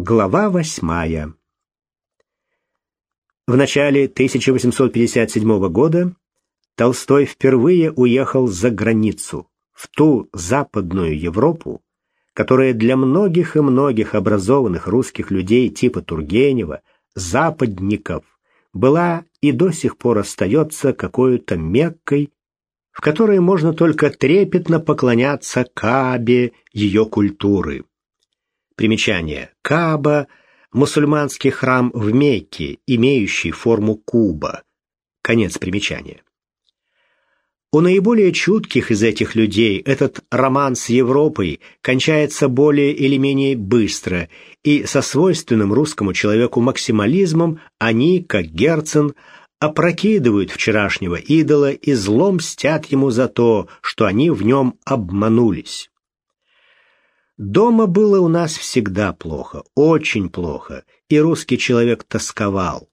Глава восьмая. В начале 1857 года Толстой впервые уехал за границу, в ту Западную Европу, которая для многих и многих образованных русских людей типа Тургенева, западников, была и до сих пор остается какой-то Меккой, в которой можно только трепетно поклоняться Каабе ее культуры. Примечание. Кааба – мусульманский храм в Мекке, имеющий форму куба. Конец примечания. У наиболее чутких из этих людей этот роман с Европой кончается более или менее быстро, и со свойственным русскому человеку максимализмом они, как Герцен, опрокидывают вчерашнего идола и злом мстят ему за то, что они в нем обманулись. Дома было у нас всегда плохо, очень плохо, и русский человек тосковал.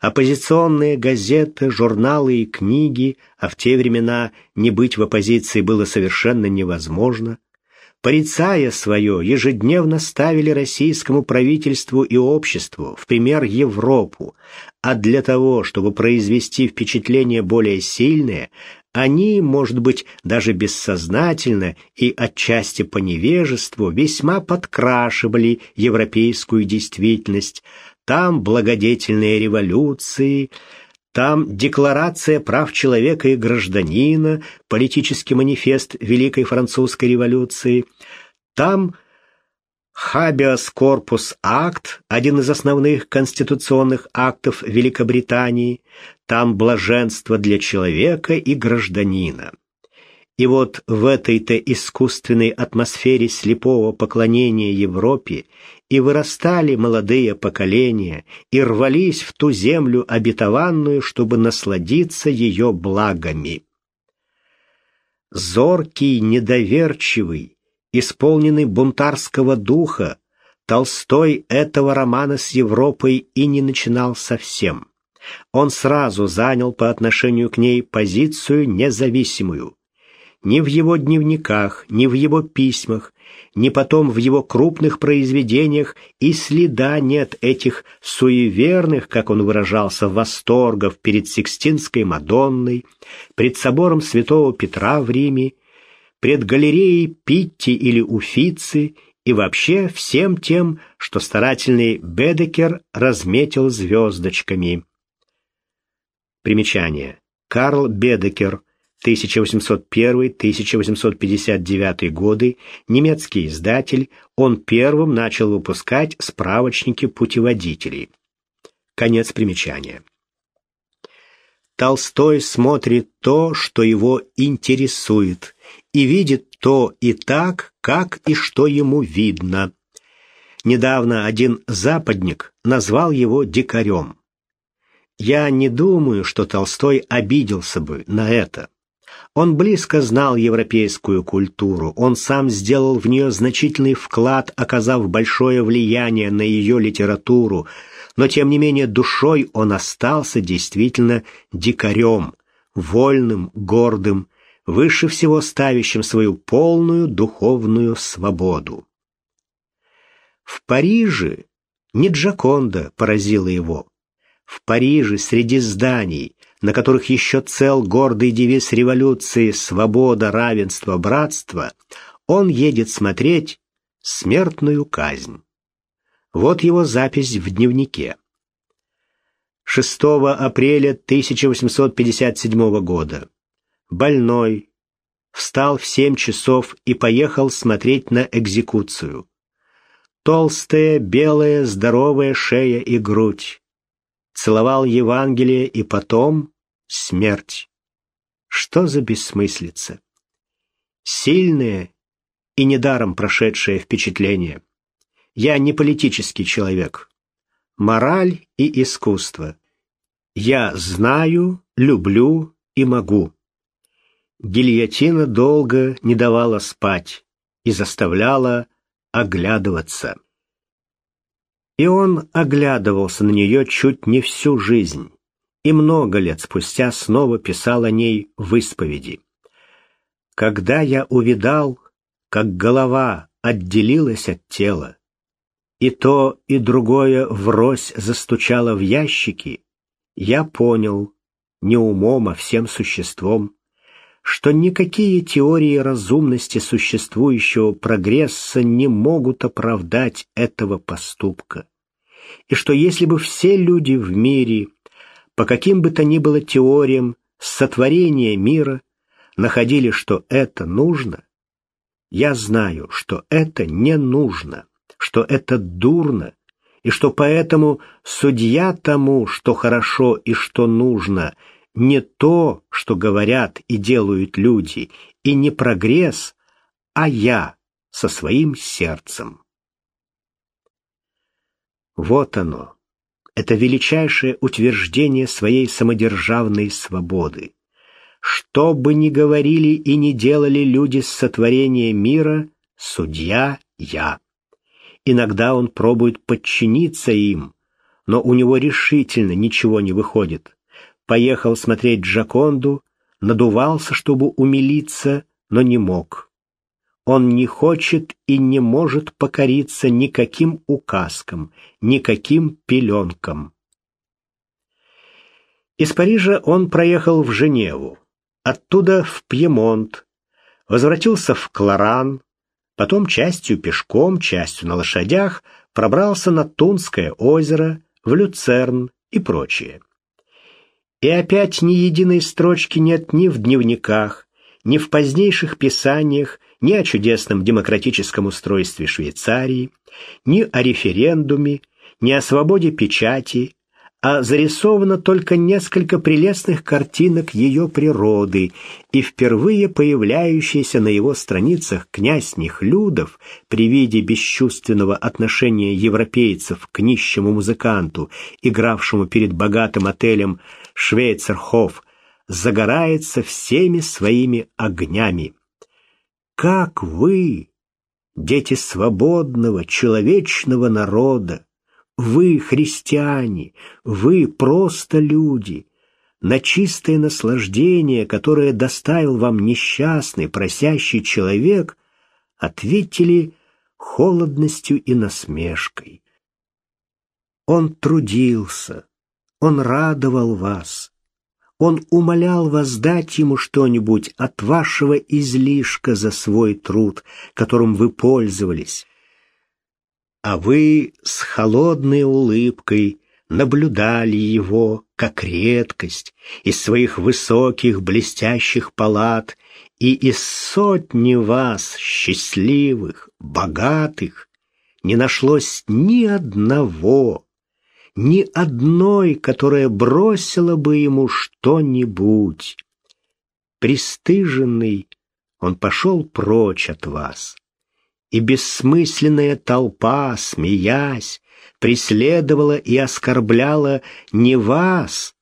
Оппозиционные газеты, журналы и книги, а в те времена не быть в оппозиции было совершенно невозможно, порицая свое, ежедневно ставили российскому правительству и обществу в пример Европу, а для того, чтобы произвести впечатление более сильное, они, может быть, даже бессознательно и отчасти по невежеству весьма подкрашивали европейскую действительность. Там благодетельные революции, там декларация прав человека и гражданина, политический манифест Великой Французской революции, там Habeas Corpus Акт, один из основных конституционных актов Великобритании, там блаженство для человека и гражданина. И вот в этой-то искусственной атмосфере слепого поклонения Европе и вырастали молодые поколения и рвались в ту землю обетованную, чтобы насладиться ее благами. Зоркий, недоверчивый, исполненный бунтарского духа, Толстой этого романа с Европой и не начинал совсем. Он сразу занял по отношению к ней позицию независимую. Ни в его дневниках, ни в его письмах, ни потом в его крупных произведениях и следа нет этих суеверных, как он выражался, восторгов перед Сикстинской Мадонной, пред собором святого Петра в Риме, пред галереей Питти или Уфицы и вообще всем тем, что старательный Бедекер разметил звездочками. Примечание. Карл Бедекер, 1801-1859 годы, немецкий издатель, он первым начал выпускать справочники путеводителей. Конец примечания. Толстой смотрит то, что его интересует, и видит то и так, как и что ему видно. Недавно один западник назвал его дикарем. Я не думаю, что Толстой обиделся бы на это. Он близко знал европейскую культуру, он сам сделал в нее значительный вклад, оказав большое влияние на ее литературу, но тем не менее душой он остался действительно дикарем, вольным, гордым, выше всего ставящим свою полную духовную свободу. В Париже не Джаконда поразила его. В Париже среди зданий, на которых еще цел гордый девиз революции «Свобода, равенство, братство», он едет смотреть смертную казнь. Вот его запись в дневнике. 6 апреля 1857 года. Больной. Встал в семь часов и поехал смотреть на экзекуцию. Толстая, белая, здоровая шея и грудь целовал Евангелие и потом смерть. Что за бессмыслица? Сильное и недаром прошедшее впечатление. Я не политический человек. Мораль и искусство. Я знаю, люблю и могу. Гильотина долго не давала спать и заставляла оглядываться. И он оглядывался на нее чуть не всю жизнь, и много лет спустя снова писал о ней в исповеди. «Когда я увидал, как голова отделилась от тела, и то, и другое врозь застучало в ящики, я понял, не умом, а всем существом, что никакие теории разумности существующего прогресса не могут оправдать этого поступка, и что если бы все люди в мире, по каким бы то ни было теориям сотворения мира, находили, что это нужно, я знаю, что это не нужно что это дурно, и что поэтому судья тому, что хорошо и что нужно, не то, что говорят и делают люди, и не прогресс, а я со своим сердцем. Вот оно, это величайшее утверждение своей самодержавной свободы. Что бы ни говорили и ни делали люди с сотворения мира, судья я. Иногда он пробует подчиниться им, но у него решительно ничего не выходит. Поехал смотреть Джаконду, надувался, чтобы умилиться, но не мог. Он не хочет и не может покориться никаким указкам, никаким пеленкам. Из Парижа он проехал в Женеву, оттуда в Пьемонт, возвратился в Кларан, потом частью пешком, частью на лошадях пробрался на Тунское озеро, в Люцерн и прочее. И опять ни единой строчки нет ни в дневниках, ни в позднейших писаниях, ни о чудесном демократическом устройстве Швейцарии, ни о референдуме, ни о свободе печати, а зарисовано только несколько прелестных картинок ее природы, и впервые появляющийся на его страницах князь Нехлюдов при виде бесчувственного отношения европейцев к нищему музыканту, игравшему перед богатым отелем Швейцерхоф, загорается всеми своими огнями. Как вы, дети свободного, человечного народа, вы, христиане, вы просто люди. На чистое наслаждение, которое доставил вам несчастный, просящий человек, ответили холодностью и насмешкой. Он трудился, он радовал вас, он умолял вас дать ему что-нибудь от вашего излишка за свой труд, которым вы пользовались. А вы с холодной улыбкой наблюдали его, как редкость, из своих высоких блестящих палат, и из сотни вас, счастливых, богатых, не нашлось ни одного, ни одной, которая бросила бы ему что-нибудь. Пристыженный, он пошел прочь от вас и бессмысленная толпа, смеясь, преследовала и оскорбляла не вас,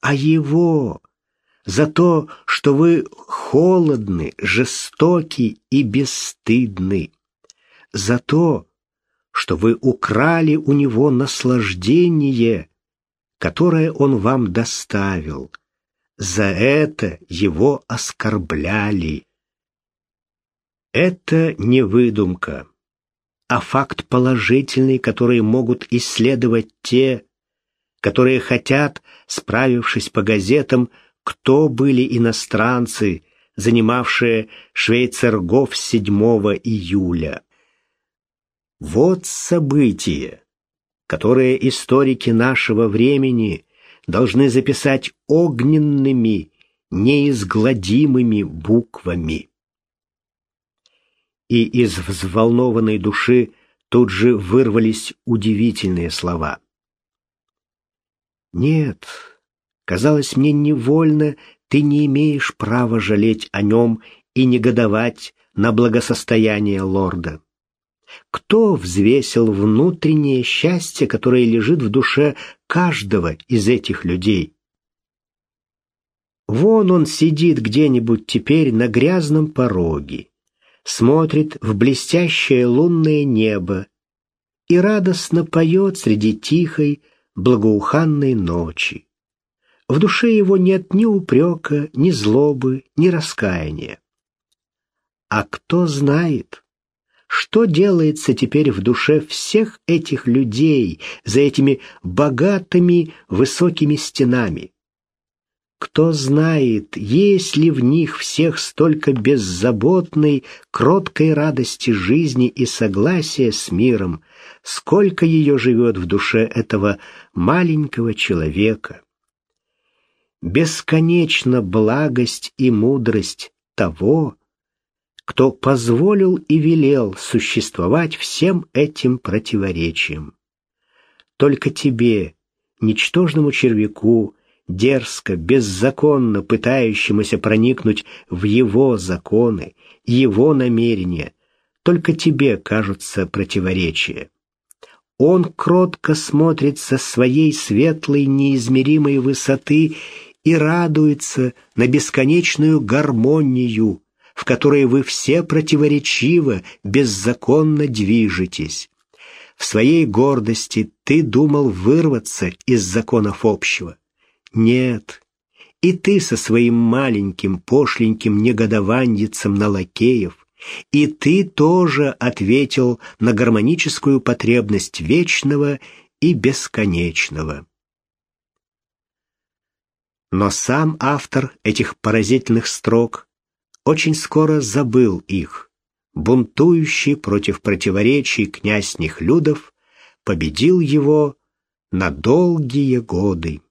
а его, за то, что вы холодны, жестоки и бесстыдны, за то, что вы украли у него наслаждение, которое он вам доставил. За это его оскорбляли. Это не выдумка, а факт положительный, который могут исследовать те, которые хотят, справившись по газетам, кто были иностранцы, занимавшие Швейцергов 7 июля. Вот событие, которое историки нашего времени должны записать огненными, неизгладимыми буквами и из взволнованной души тут же вырвались удивительные слова. «Нет, казалось мне невольно, ты не имеешь права жалеть о нем и негодовать на благосостояние лорда. Кто взвесил внутреннее счастье, которое лежит в душе каждого из этих людей?» Вон он сидит где-нибудь теперь на грязном пороге, смотрит в блестящее лунное небо и радостно поет среди тихой, благоуханной ночи. В душе его нет ни упрека, ни злобы, ни раскаяния. А кто знает, что делается теперь в душе всех этих людей за этими богатыми высокими стенами? Кто знает, есть ли в них всех столько беззаботной, кроткой радости жизни и согласия с миром, сколько ее живет в душе этого маленького человека. Бесконечна благость и мудрость того, кто позволил и велел существовать всем этим противоречиям. Только тебе, ничтожному червяку, дерзко, беззаконно пытающемуся проникнуть в его законы, его намерения, только тебе кажутся противоречия. Он кротко смотрит со своей светлой неизмеримой высоты и радуется на бесконечную гармонию, в которой вы все противоречиво, беззаконно движетесь. В своей гордости ты думал вырваться из законов общего. Нет, и ты со своим маленьким пошленьким негодованьицем на лакеев, и ты тоже ответил на гармоническую потребность вечного и бесконечного. Но сам автор этих поразительных строк очень скоро забыл их. Бунтующий против противоречий князь Нехлюдов победил его на долгие годы.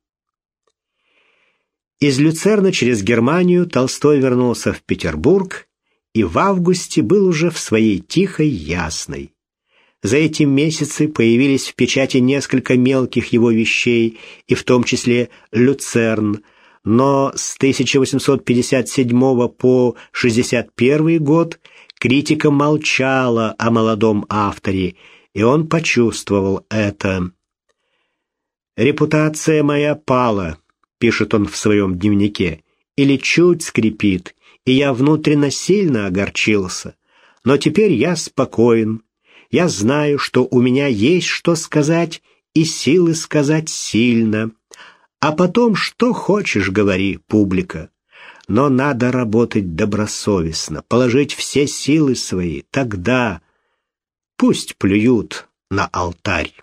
Из Люцерна через Германию Толстой вернулся в Петербург и в августе был уже в своей тихой Ясной. За эти месяцы появились в печати несколько мелких его вещей, и в том числе «Люцерн», но с 1857 по 61 год критика молчала о молодом авторе, и он почувствовал это. «Репутация моя пала», пишет он в своем дневнике, или чуть скрипит, и я внутренне сильно огорчился. Но теперь я спокоен. Я знаю, что у меня есть что сказать и силы сказать сильно. А потом что хочешь говори, публика. Но надо работать добросовестно, положить все силы свои. Тогда пусть плюют на алтарь.